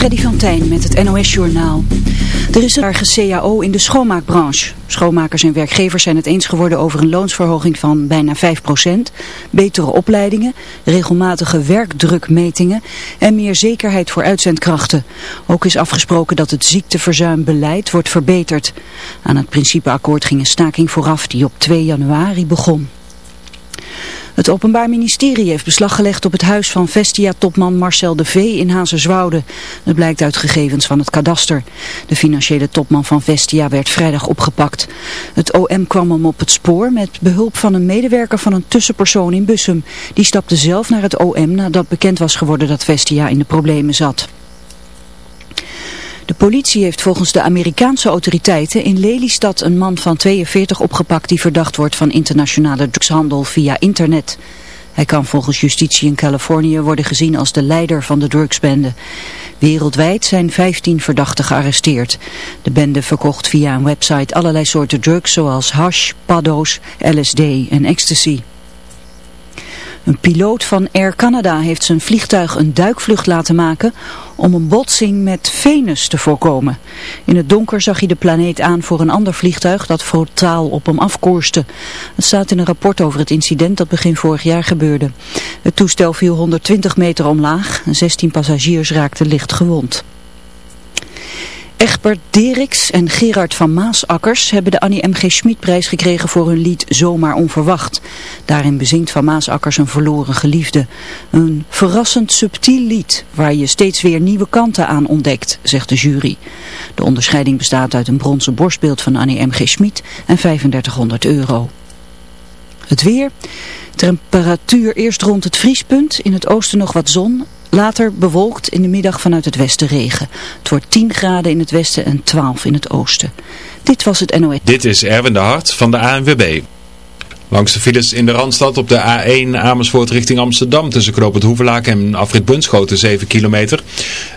Freddy van Tijn met het NOS-journaal. Er is een erge CAO in de schoonmaakbranche. Schoonmakers en werkgevers zijn het eens geworden over een loonsverhoging van bijna 5%, betere opleidingen, regelmatige werkdrukmetingen en meer zekerheid voor uitzendkrachten. Ook is afgesproken dat het ziekteverzuimbeleid wordt verbeterd. Aan het principeakkoord ging een staking vooraf die op 2 januari begon. Het Openbaar Ministerie heeft beslag gelegd op het huis van Vestia-topman Marcel de V in Hazenzwoude. Dat blijkt uit gegevens van het kadaster. De financiële topman van Vestia werd vrijdag opgepakt. Het OM kwam hem op het spoor met behulp van een medewerker van een tussenpersoon in Bussum. Die stapte zelf naar het OM nadat bekend was geworden dat Vestia in de problemen zat. De politie heeft volgens de Amerikaanse autoriteiten in Lelystad een man van 42 opgepakt die verdacht wordt van internationale drugshandel via internet. Hij kan volgens justitie in Californië worden gezien als de leider van de drugsbende. Wereldwijd zijn 15 verdachten gearresteerd. De bende verkocht via een website allerlei soorten drugs zoals hash, paddo's, LSD en ecstasy. Een piloot van Air Canada heeft zijn vliegtuig een duikvlucht laten maken om een botsing met Venus te voorkomen. In het donker zag hij de planeet aan voor een ander vliegtuig dat frontaal op hem afkoerste. Het staat in een rapport over het incident dat begin vorig jaar gebeurde. Het toestel viel 120 meter omlaag en 16 passagiers raakten licht gewond. Egbert Deriks en Gerard van Maasakkers hebben de Annie M.G. Schmidprijs gekregen voor hun lied Zomaar Onverwacht. Daarin bezingt van Maasakkers een verloren geliefde. Een verrassend subtiel lied waar je steeds weer nieuwe kanten aan ontdekt, zegt de jury. De onderscheiding bestaat uit een bronzen borstbeeld van Annie M.G. Schmid en 3500 euro. Het weer. Temperatuur eerst rond het vriespunt, in het oosten nog wat zon Later bewolkt in de middag vanuit het westen regen. Het wordt 10 graden in het westen en 12 in het oosten. Dit was het NOS. Dit is Erwin de Hart van de ANWB. Langs de files in de Randstad op de A1 Amersfoort richting Amsterdam tussen Knoop Hoevelaak en Afrit Bunschoten 7 kilometer. Er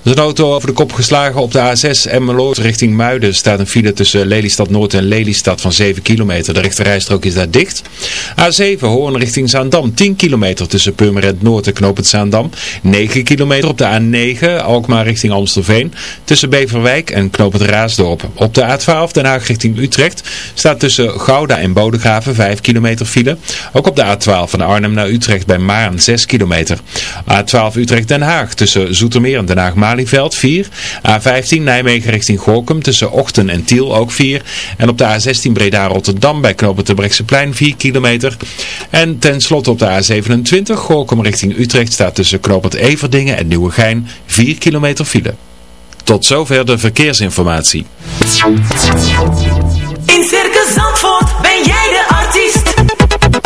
is een auto over de kop geslagen op de A6 Emmeloord richting Muiden. staat een file tussen Lelystad Noord en Lelystad van 7 kilometer. De rechterrijstrook is daar dicht. A7 Hoorn richting Zaandam 10 kilometer tussen Purmerend Noord en Knoop Zaandam. 9 kilometer op de A9 Alkmaar richting Amstelveen tussen Beverwijk en Knoop Raasdorp. Op de A12 Den Haag richting Utrecht staat tussen Gouda en Bodegraven 5 kilometer file. Ook op de A12 van Arnhem naar Utrecht bij Maan 6 kilometer. A12 Utrecht-Den Haag tussen Zoetermeer en Den Haag-Malieveld 4. A15 Nijmegen richting Gorkum tussen Ochten en Tiel ook 4. En op de A16 Breda-Rotterdam bij knopen plein 4 kilometer. En tenslotte op de A27 Gorkum richting Utrecht staat tussen knooppunt Everdingen en Nieuwegein 4 kilometer file. Tot zover de verkeersinformatie. In Circus Zandvoort ben jij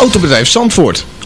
Autobedrijf Zandvoort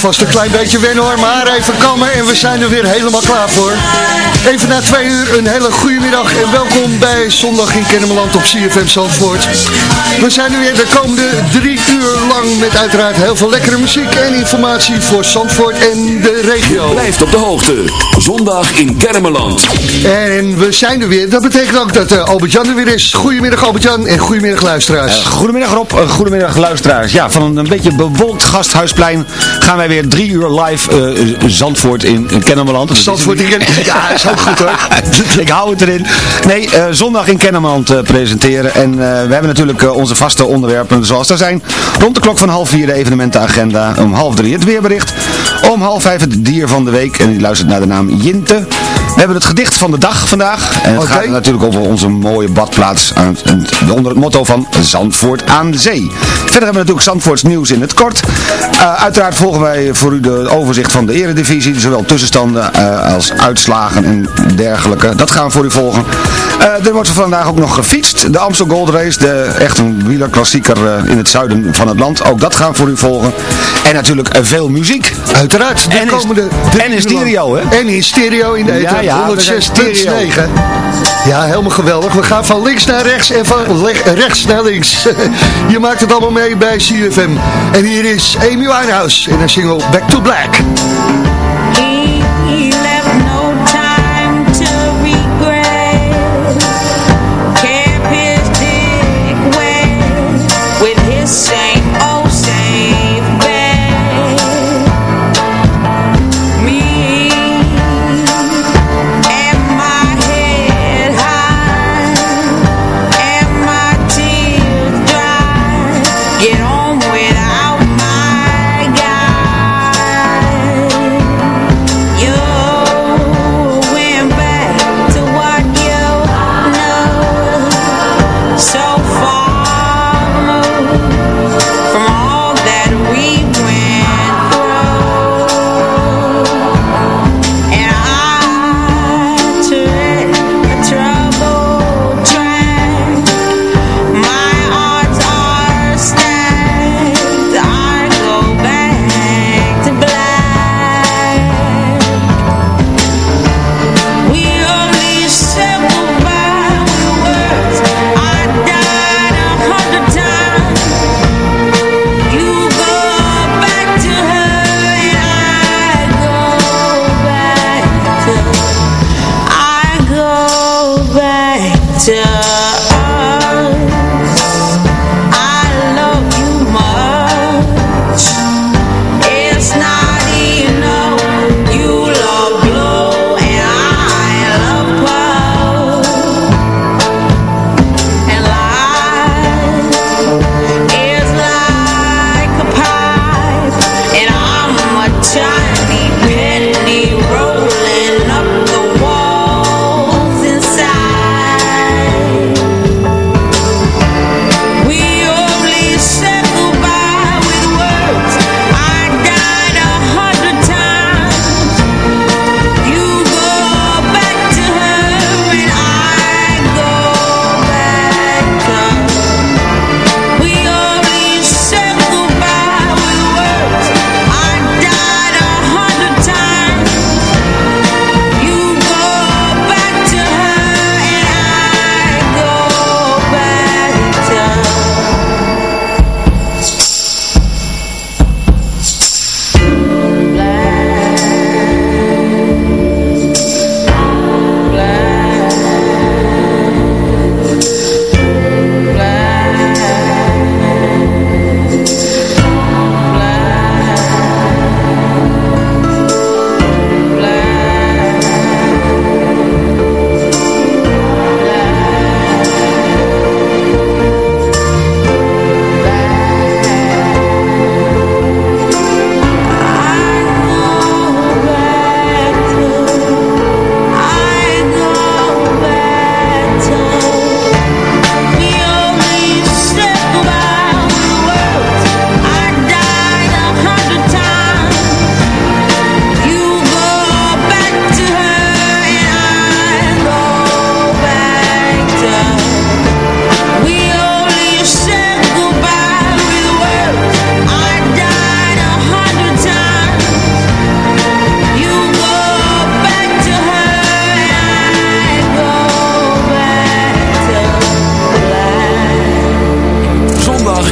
Was een klein beetje wennen hoor, maar even komen en we zijn er weer helemaal klaar voor. Even na twee uur, een hele goede middag en welkom bij Zondag in Kennemerland op CFM Zandvoort. We zijn nu weer de komende drie uur lang met uiteraard heel veel lekkere muziek en informatie voor Zandvoort en de regio. Blijft op de hoogte. Zondag in Kennemerland. En we zijn er weer, dat betekent ook dat uh, Albert-Jan er weer is. Goedemiddag Albert-Jan en goedemiddag luisteraars. Uh, goedemiddag Rob, uh, goedemiddag luisteraars. Ja, van een, een beetje bewolkt gasthuisplein gaan wij weer drie uur live Zandvoort in, in Kennemerland. Zandvoort in Kennemerland, ja, goed hoor. ik hou het erin. Nee, uh, zondag in Kennemerland uh, presenteren. En uh, we hebben natuurlijk onze vaste onderwerpen zoals er zijn. Rond de klok van half vier de evenementenagenda. Om half drie het weerbericht. Om half vijf het dier van de week. En die luistert naar de naam Jinte. We hebben het gedicht van de dag vandaag. En het okay. gaat natuurlijk over onze mooie badplaats. Onder het motto van Zandvoort aan de zee. Verder hebben we natuurlijk Zandvoorts nieuws in het kort. uiteraard volgen wij voor u de overzicht van de eredivisie. Zowel tussenstanden als uitslagen en dergelijke. Dat gaan we voor u volgen. Uh, er wordt vandaag ook nog gefietst. De Amstel Gold Race, de, echt een wielerklassieker uh, in het zuiden van het land. Ook dat gaan we voor u volgen. En natuurlijk uh, veel muziek. Uiteraard. De en, komende is, en in stereo, hè? En in stereo in de eten. Ja, ja, 106.9. Ja, helemaal geweldig. We gaan van links naar rechts en van rechts naar links. Je maakt het allemaal mee bij CFM. En hier is Amy Winehouse in een single Back to Black.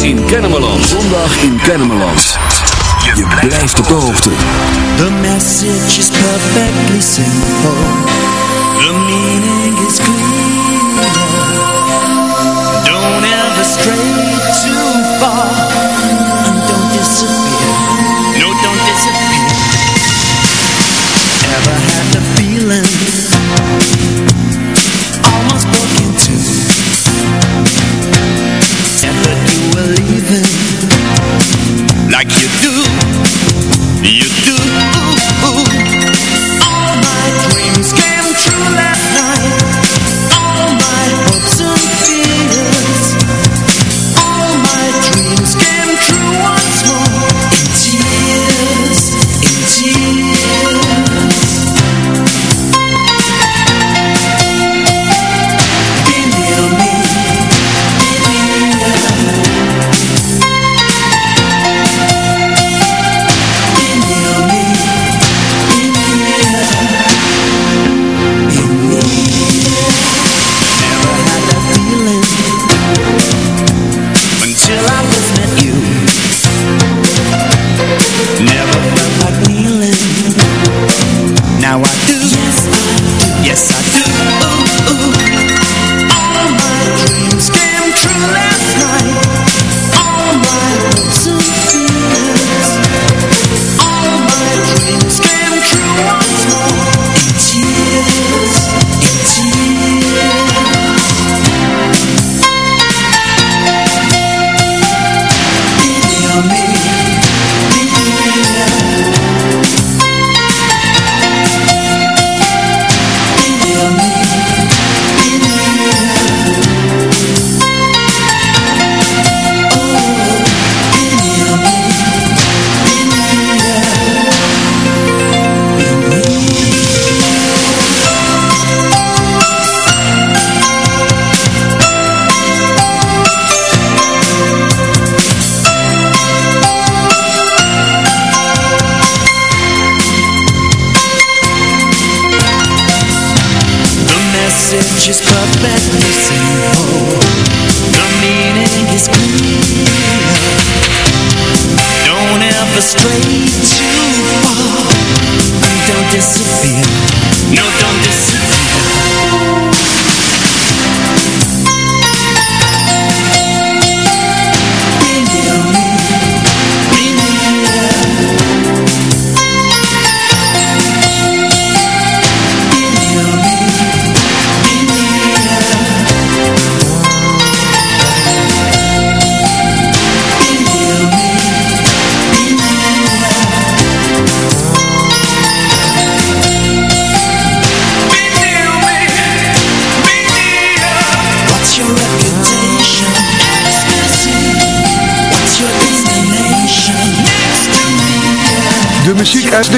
In Kennemerland. Zondag in Kennemerland. Je blijft op de hoogte. The message is perfectly simple. The meaning is clear. Don't ever stray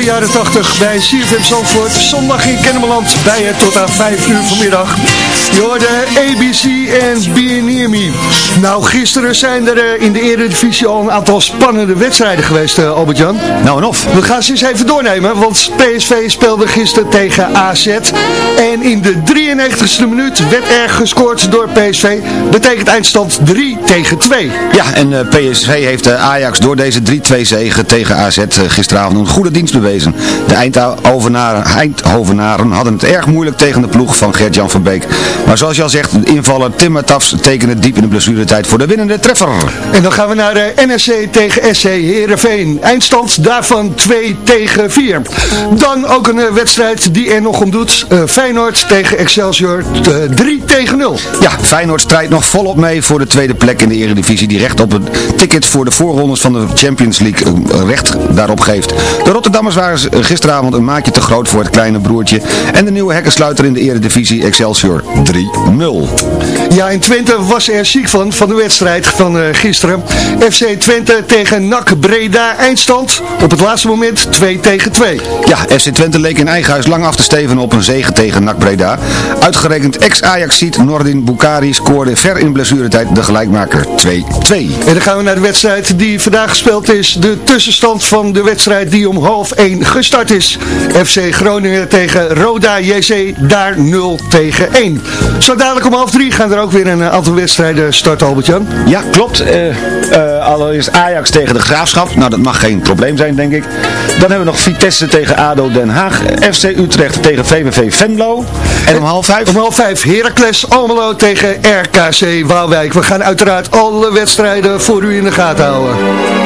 jaren 80 bij CFM Zandvoort. Zondag in Kennemerland bij je tot aan 5 uur vanmiddag. Je hoorde ABC en Be Near Me. Nou, gisteren zijn er eh, in de Eredivisie al een aantal spannende wedstrijden geweest, eh, Albert-Jan. Nou en of. We gaan ze eens even doornemen, want PSV speelde gisteren tegen AZ. En in de 93ste minuut werd er gescoord door PSV. Betekent eindstand 3 tegen 2. Ja, en eh, PSV heeft Ajax door deze 3-2 zege tegen AZ gisteravond een goede dienst bewezen. De Eindhovenaren, Eindhovenaren hadden het erg moeilijk tegen de ploeg van Gert-Jan van Beek. Maar zoals je al zegt, de invaller Tim Tafs tekende diep in de blessuretijd voor de winnende treffer. En dan gaan we naar de NSC tegen SC Heerenveen. Eindstand daarvan 2 tegen 4. Dan ook een eh, wedstrijd die er nog om doet. Eh, Feyenoord tegen Excelsior eh, 3 tegen 0. Ja, Feyenoord strijdt nog volop mee voor de tweede plek in de Eredivisie die recht op het ticket voor de voorrondes van de Champions League eh, recht daarop geeft. De Rotterdammers waren gisteravond een maatje te groot voor het kleine broertje en de nieuwe hekkensluiter in de Eredivisie Excelsior 3-0. Ja, in Twente was er ziek van, van de wedstrijd van eh, gisteren. FC Twente tegen NAC Breda, eindstand op het laatste moment 2 tegen 2. Ja, FC Twente leek in eigen huis lang af te steven op een zege tegen NAC Breda. Uitgerekend ex-Ajaxiet Nordin Bukari scoorde ver in blessuretijd de gelijkmaker 2-2. En dan gaan we naar de wedstrijd die vandaag gespeeld is. De tussenstand van de wedstrijd die die om half 1 gestart is. FC Groningen tegen Roda JC, daar 0 tegen 1. Zo dadelijk om half 3 gaan er ook weer een aantal wedstrijden starten, Albert-Jan. Ja, klopt. Uh, uh, allereerst Ajax tegen de Graafschap. Nou, dat mag geen probleem zijn, denk ik. Dan hebben we nog Vitesse tegen ADO Den Haag. FC Utrecht tegen VVV Venlo. En om half 5? Om half 5 Heracles Almelo tegen RKC Waalwijk. We gaan uiteraard alle wedstrijden voor u in de gaten houden.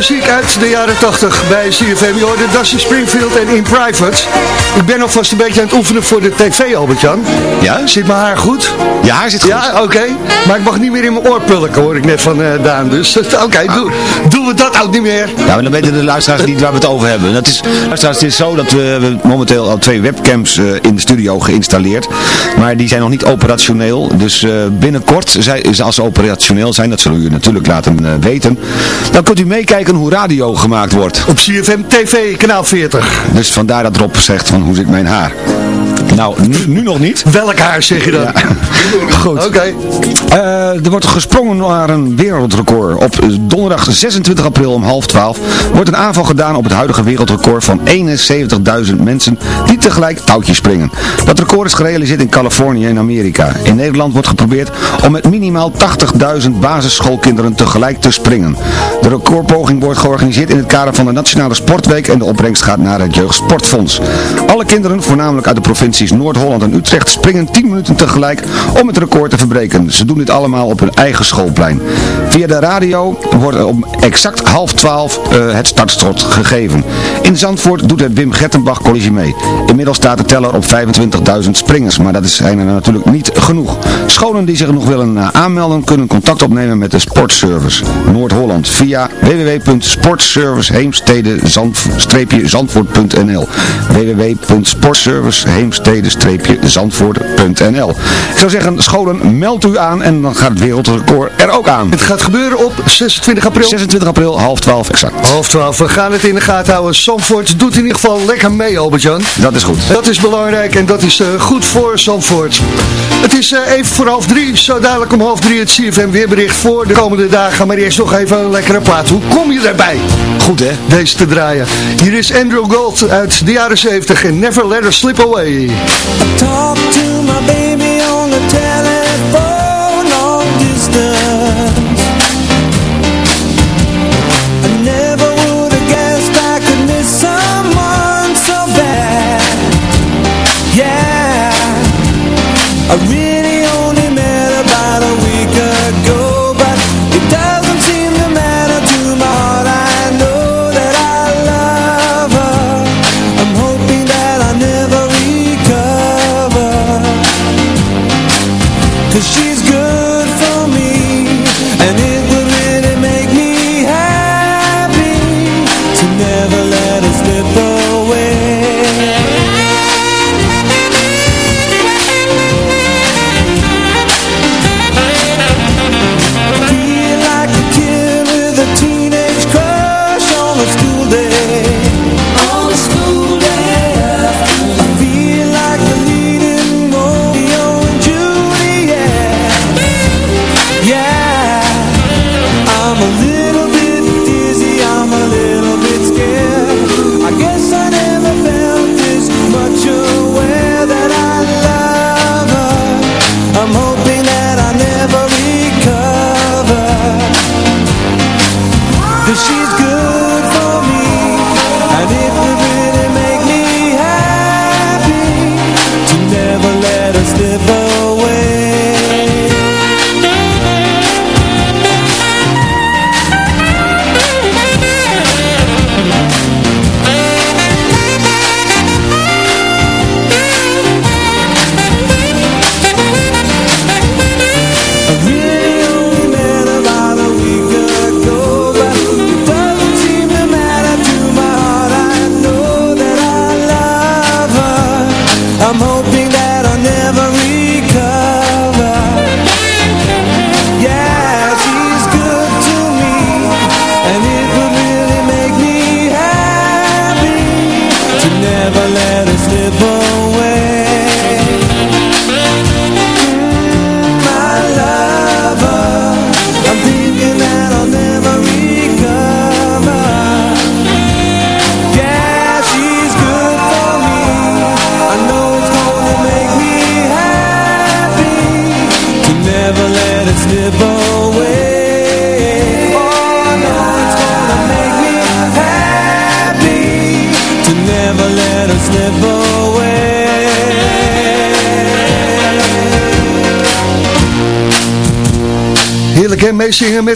Wederom muziek uit de jaren 80 bij CFM. Je hoorde Dusty Springfield en In Private. Ik ben alvast een beetje aan het oefenen voor de tv, Albert-Jan. Ja? Zit mijn haar goed? Ja, haar zit goed. Ja, oké. Maar ik mag niet meer in mijn oor pulken, hoor ik net van eh, Daan. Dus oké, doe, doen we dat ook niet meer. Ja, maar dan weten de luisteraars niet waar we het over hebben. Dat is, luisteraars, het is zo dat we, momenteel al twee webcams eh, in de studio geïnstalleerd. Maar die zijn nog niet operationeel. Dus eh, binnenkort, zij, als ze operationeel zijn, dat zullen we u natuurlijk laten weten. Dan kunt u meekijken hoe radio gemaakt wordt. Op CFM TV, kanaal 40. Dus vandaar dat Rob zegt van hoe zit mijn haar. Nou, nu, nu nog niet. Welk haar zeg je dan? Ja. Goed. Oké. Eh, er wordt gesprongen naar een wereldrecord. Op donderdag 26 april om half 12 wordt een aanval gedaan op het huidige wereldrecord van 71.000 mensen die tegelijk touwtjes springen. Dat record is gerealiseerd in Californië in Amerika. In Nederland wordt geprobeerd om met minimaal 80.000 basisschoolkinderen tegelijk te springen. De recordpoging wordt georganiseerd in het kader van de Nationale Sportweek en de opbrengst gaat naar het Jeugdsportfonds. Alle kinderen, voornamelijk uit de provincies Noord-Holland en Utrecht, springen 10 minuten tegelijk om het record te verbreken. Ze doen dit allemaal op hun eigen schoolplein. Via de radio wordt om exact half 12 eh, het startschot gegeven. In Zandvoort doet het Wim Gettenbach College mee. Inmiddels staat de teller op 25.000 springers, maar dat zijn er natuurlijk niet genoeg. Scholen die zich nog willen eh, aanmelden kunnen contact opnemen met de Sportservice Noord-Holland via www.sportserviceheemstede-zandvoort.nl www.sportserviceheemstede-zandvoort.nl Ik zou zeggen, scholen, meld u aan en dan gaat het wereldrecord er ook aan. Het gaat gebeuren op 26 april. 26 april, half 12 exact. Half 12. We gaan het in de gaten houden. Zandvoort doet in ieder geval lekker mee, Albert-Jan. Dat is goed. Dat is belangrijk en dat is eh, goed voor Zandvoort. Het is eh, even voor half drie. Zo dadelijk om half drie het CFM weerbericht voor de komende dagen. Maar eerst nog even een lekkere plaat. Hoe kom je daarbij? Goed hè? Deze te draaien. Hier is Andrew Gold uit de jaren 70 en Never Let Her Slip Away.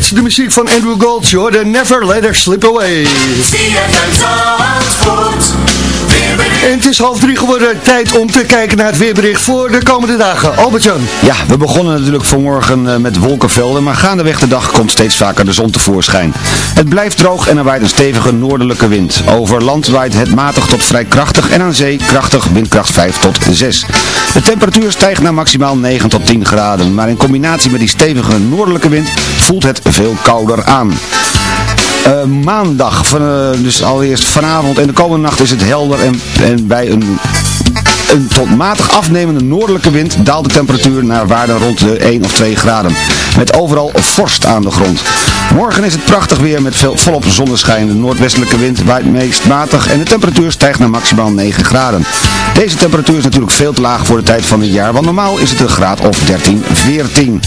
De muziek van Andrew Gold. Hoorde Never Let Her Slip Away. En het is half drie geworden. Tijd om te kijken naar het weerbericht voor de komende dagen. Albert-Jan. Ja, we begonnen natuurlijk vanmorgen eh, met wolkenvelden, maar gaandeweg de dag komt steeds vaker de zon tevoorschijn. Het blijft droog en er waait een stevige noordelijke wind. Over land waait het matig tot vrij krachtig en aan zee krachtig windkracht 5 tot 6. De temperatuur stijgt naar maximaal 9 tot 10 graden, maar in combinatie met die stevige noordelijke wind voelt het veel kouder aan. Uh, maandag, van, uh, dus allereerst vanavond en de komende nacht is het helder en, en bij een een tot matig afnemende noordelijke wind daalt de temperatuur naar waarden rond de 1 of 2 graden. Met overal vorst aan de grond. Morgen is het prachtig weer met veel, volop zonneschijn. De noordwestelijke wind waait meest matig en de temperatuur stijgt naar maximaal 9 graden. Deze temperatuur is natuurlijk veel te laag voor de tijd van het jaar, want normaal is het een graad of 13, 14.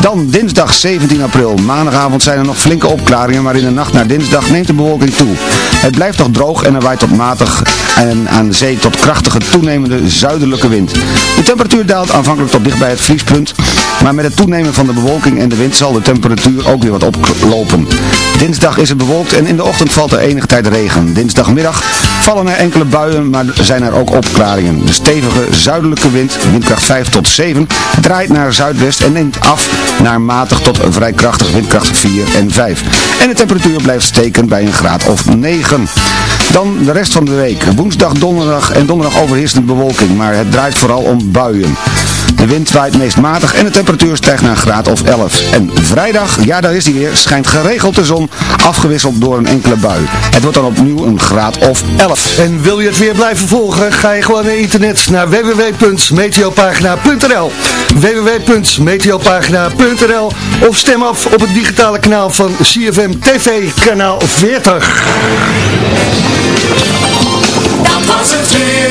Dan dinsdag 17 april. Maandagavond zijn er nog flinke opklaringen, maar in de nacht naar dinsdag neemt de bewolking toe. Het blijft nog droog en er waait tot matig en aan de zee tot krachtige toenemende zuidelijke wind. De temperatuur daalt aanvankelijk tot dicht bij het vriespunt, maar met het toenemen van de bewolking en de wind zal de temperatuur ook weer wat oplopen. Dinsdag is het bewolkt en in de ochtend valt er enige tijd regen. Dinsdagmiddag vallen er enkele buien, maar zijn er ook opklaringen. De stevige zuidelijke wind, windkracht 5 tot 7, draait naar zuidwest en neemt af naar matig tot vrij krachtig windkracht 4 en 5. En de temperatuur blijft steken bij een graad of 9. Dan de rest van de week. Woensdag, donderdag en donderdag overheerst bewolking, maar het draait vooral om buien. De wind waait meest matig en de temperatuur stijgt naar een graad of 11. En vrijdag, ja daar is hij weer, schijnt geregeld de zon, afgewisseld door een enkele bui. Het wordt dan opnieuw een graad of 11. En wil je het weer blijven volgen, ga je gewoon naar internet naar www.meteopagina.nl www.meteopagina.nl of stem af op het digitale kanaal van CFM TV, kanaal 40. Dat was het weer.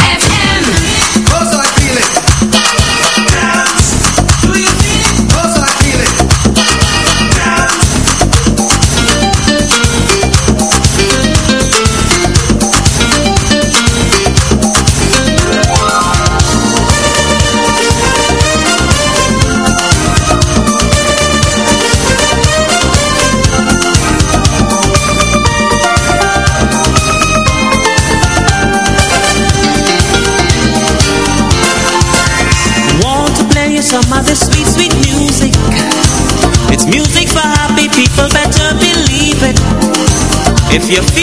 your feet.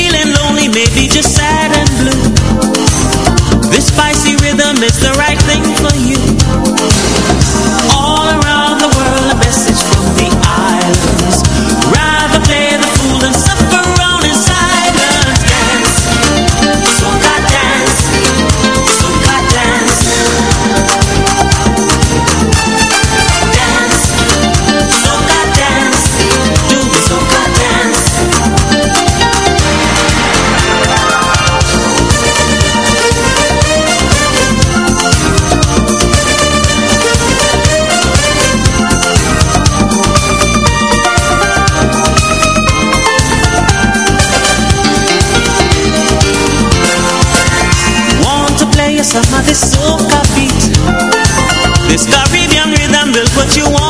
Rhythm will put you on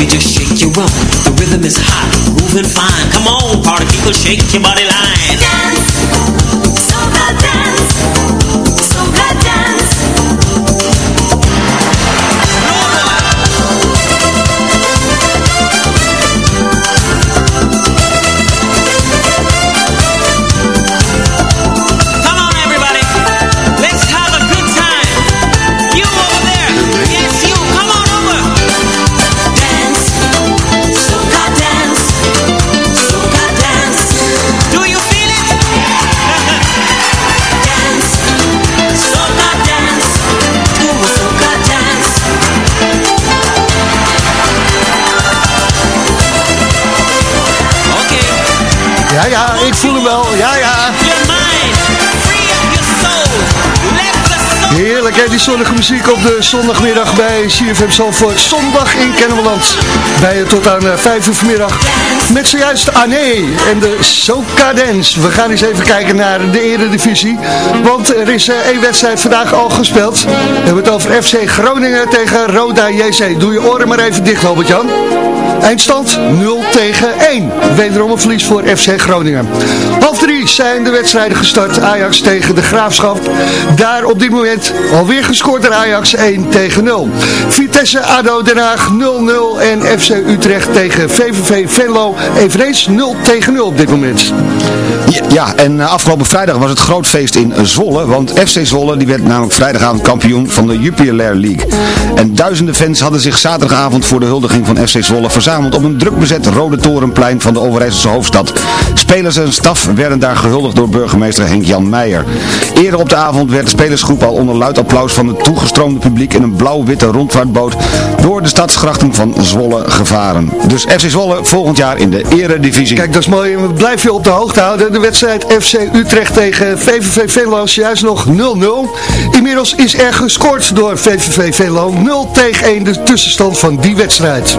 baby, just shake your rump. The rhythm is hot, grooving fine. Come on, party people, shake your body line. Ja, ja, ik voel hem wel. Ja, ja. Heerlijk, hè, die zonnige muziek op de zondagmiddag bij CFM Zandvoort. Zondag in Kennemerland. Bij je tot aan eh, 5 uur vanmiddag. Met zojuist Anne en de Soca Dance. We gaan eens even kijken naar de eredivisie. Want er is eh, één wedstrijd vandaag al gespeeld. We hebben het over FC Groningen tegen Roda JC. Doe je oren maar even dicht, Albert-Jan. Eindstand 0 tegen 1. Wederom een verlies voor FC Groningen. Half drie zijn de wedstrijden gestart. Ajax tegen de Graafschap. Daar op dit moment alweer gescoord door Ajax 1 tegen 0. Vitesse ADO Den Haag 0-0 en FC Utrecht tegen VVV Venlo eveneens 0 tegen 0 op dit moment. Ja, ja, en eh, afgelopen vrijdag was het groot feest in Zwolle, want FC Zwolle die werd namelijk vrijdagavond kampioen van de Jupiler League. En duizenden fans hadden zich zaterdagavond voor de huldiging van FC Zwolle verzameld op een druk bezet Rode Torenplein van de Overijsselse hoofdstad. Spelers en staf werden daar gehuldigd door burgemeester Henk-Jan Meijer. Eerder op de avond werd de spelersgroep al onder luid applaus van het toegestroomde publiek in een blauw-witte rondvaartboot door de stadsgrachten van Zwolle gevaren. Dus FC Zwolle volgend jaar in de eredivisie. Kijk, dat is mooi. We blijven je op de hoogte houden. De wedstrijd FC Utrecht tegen VVV Venlo is juist nog 0-0. Inmiddels is er gescoord door VVV Venlo. 0 tegen 1 de tussenstand van die wedstrijd.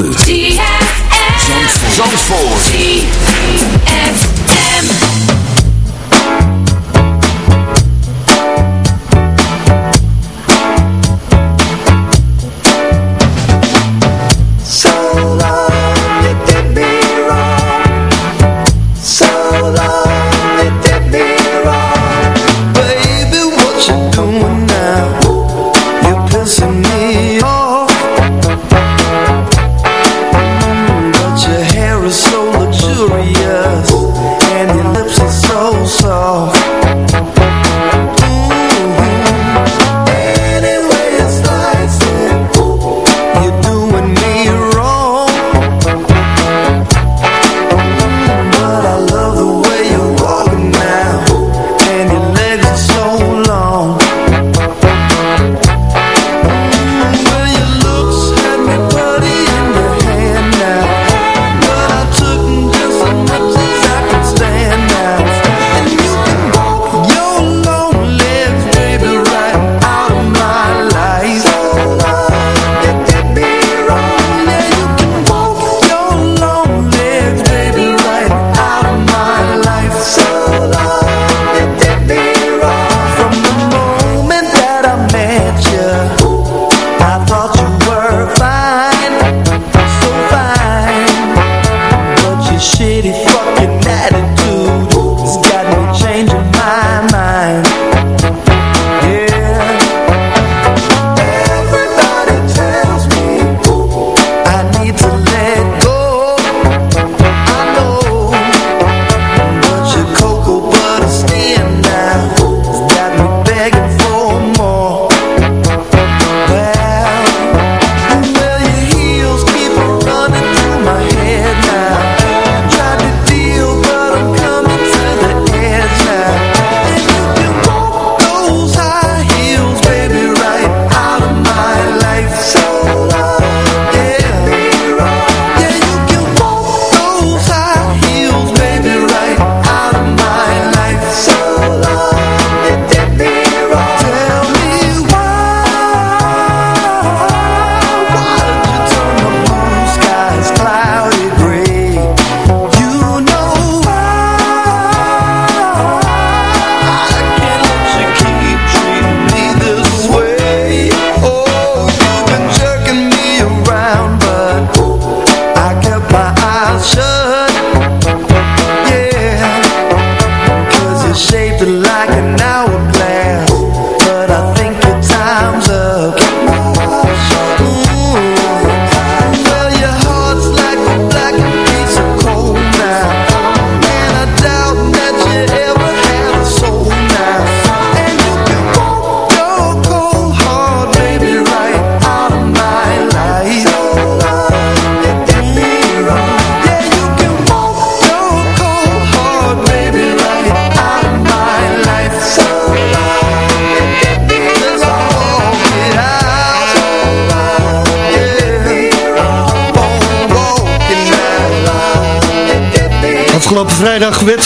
blijft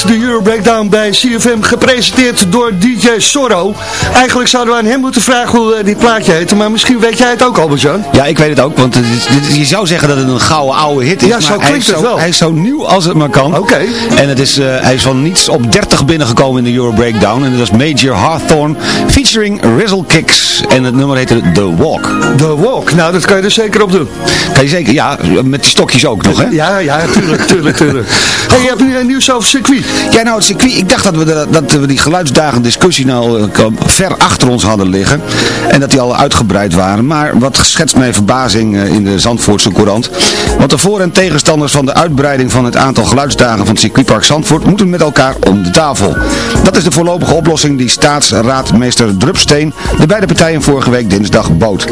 de Euro Breakdown bij CFM gepresenteerd door DJ Sorro. Eigenlijk zouden we aan hem moeten vragen hoe eh, dit plaatje heet, maar misschien weet jij het ook, Albert-Jan. Ja, ik weet het ook, want het is, dit- je zou zeggen dat het een gouden oude hit is. Ja, zo maar hij klinkt is het zo, wel. Hij is zo nieuw als het maar kan. Oké. En het is, eh, hij is van niets op 30 binnengekomen in de Euro Breakdown. En dat is Major Hawthorne featuring Rizzle Kicks. En het nummer heette The Walk. The Walk, nou dat kan je er zeker op doen. Kan je zeker, ja, met die stokjes ook nog, hè? Ja, ja, tuurlijk, tuurlijk, tuurlijk. Hey, je hebt nu een nieuws over circuit. Ja, nou, het circuit, ik dacht dat we, dat we die geluidsdagen discussie nou eh, ver achter ons hadden liggen. En dat die al uitgebreid waren. Maar wat schetst mij verbazing eh, in de Zandvoortse Courant. Want de voor- en tegenstanders van de uitbreiding van het aantal geluidsdagen van het circuitpark Zandvoort moeten met elkaar om de tafel. Dat is de voorlopige oplossing die staatsraadmeester Drupsteen de beide partijen vorige week dinsdag bood.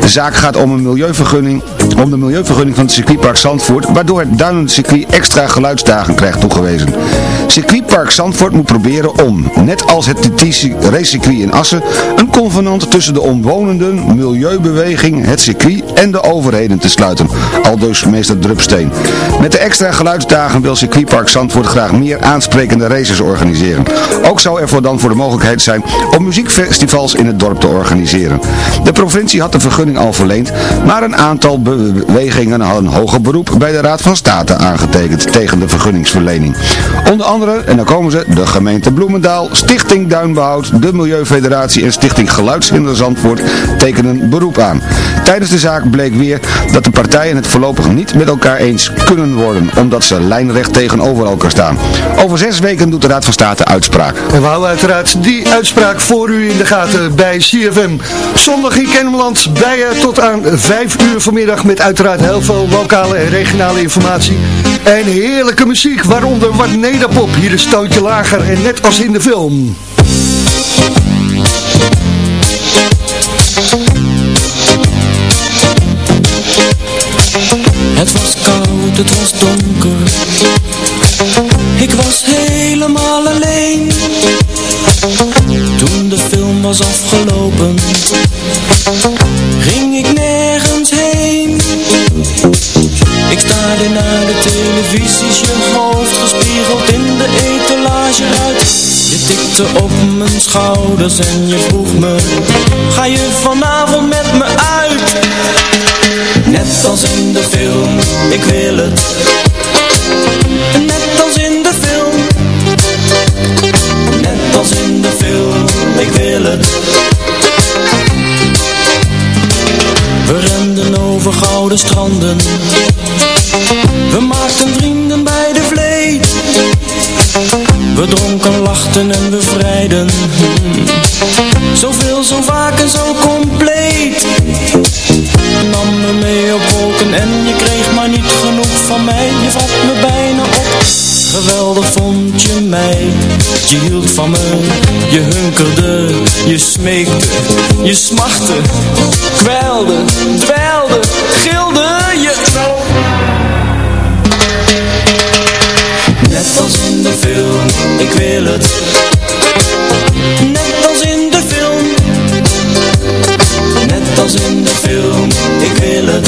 De zaak gaat om een milieuvergunning, om de milieuvergunning van het circuitpark Zandvoort, waardoor het duinende circuit extra geluidsdagen krijgt toegewezen. Circuitpark Zandvoort moet proberen om, net als het racecircuit in Assen, een convenant tussen de omwonenden, milieubeweging, het circuit en de overheden te sluiten. Aldus meester Drupsteen. Met de extra geluidsdagen wil circuitpark Zandvoort graag meer aansprekende races organiseren. Ook zou er voor dan voor de mogelijkheid zijn om muziekfestivals in het dorp te organiseren. De provincie had de vergunning al verleend, maar een aantal bewegingen hadden hoger beroep bij de Raad van State aangetekend tegen de vergunningsverlening. Onder andere, dan komen ze, de gemeente Bloemendaal, Stichting Duinbehoud, de Milieufederatie en Stichting Geluidshinder Zandvoort tekenen beroep aan. Tijdens de zaak bleek weer dat de partijen het voorlopig niet met elkaar eens kunnen worden, omdat ze lijnrecht tegenover elkaar staan. Over zes weken doet de Raad van State uitspraak. En we houden uiteraard die uitspraak voor u in de gaten bij CFM. Zondag in Kennemerland bij je tot aan 5 uur vanmiddag met uiteraard heel veel lokale en regionale informatie. En heerlijke muziek, waaronder wat nederpop. Hier een stootje lager en net als in de film. Het was koud, het was donker Ik was helemaal alleen Toen de film was afgelopen Ging ik nergens Ik staarde naar de televisies Je hoofd gespiegeld in de etalage uit. Je tikte op mijn schouders en je vroeg me Ga je vanavond met me uit? Net als in de film, ik wil het. Net als in de film Net als in de film, ik wil het We renden over gouden stranden. We maakten vrienden bij de vleet. We dronken, lachten en we vrijden. Zoveel, zo vaak en zo compleet. Nam me mee op wolken en je kreeg maar niet genoeg van mij. Je vat me op, geweldig vond je mij. Je hield van me, je hunkerde, je smeekte, je smachtte Kwelde, dweilde, gilde je. Net als in de film, ik wil het. Net als in de film. Net als in de film, ik wil het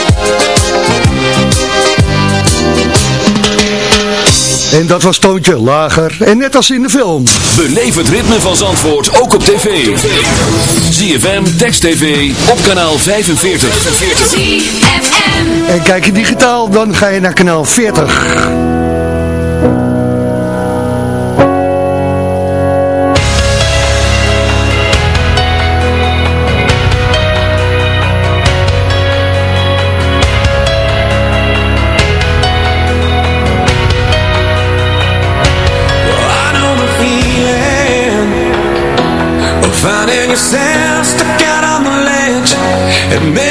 En dat was toontje lager. En net als in de film. Beleef het ritme van Zandvoort ook op tv. ZFM, Text TV, op kanaal 45. En kijk je digitaal, dan ga je naar kanaal 40. Yourself stuck out on the ledge,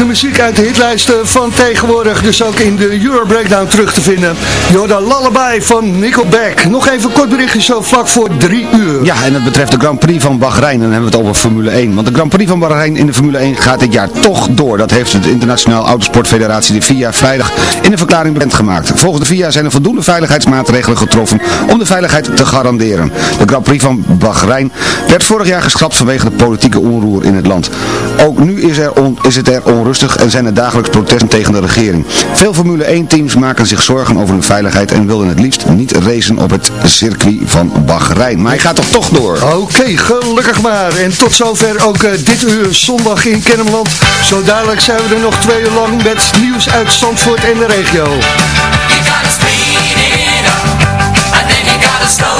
de muziek uit de hitlijsten van tegenwoordig, dus ook in de Euro Breakdown terug te vinden. Jorda Lullaby van Nickelback. Nog even kort berichtje zo vlak voor drie uur. Ja, en dat betreft de Grand Prix van Bahrein. Dan hebben we het over Formule 1. Want de Grand Prix van Bahrein in de Formule 1 gaat dit jaar toch door. Dat heeft de Internationaal Autosportfederatie, de FIA, vrijdag in een verklaring bekendgemaakt. Volgens de FIA zijn er voldoende veiligheidsmaatregelen getroffen om de veiligheid te garanderen. De Grand Prix van Bahrein werd vorig jaar geschrapt vanwege de politieke onroer in het land. Ook nu is, er on- is het er onrustig en zijn er dagelijks protesten tegen de regering. Veel Formule 1 teams maken zich zorgen over hun veiligheid en wilden het liefst niet racen op het circuit van Bahrein. Maar hij gaat toch toch door. Oké, gelukkig maar. En tot zover ook eh, dit uur zondag in Kennemerland. Zo dadelijk zijn we er nog twee uur lang met nieuws uit Zandvoort en de regio. You gotta speed it up, and then you gotta slow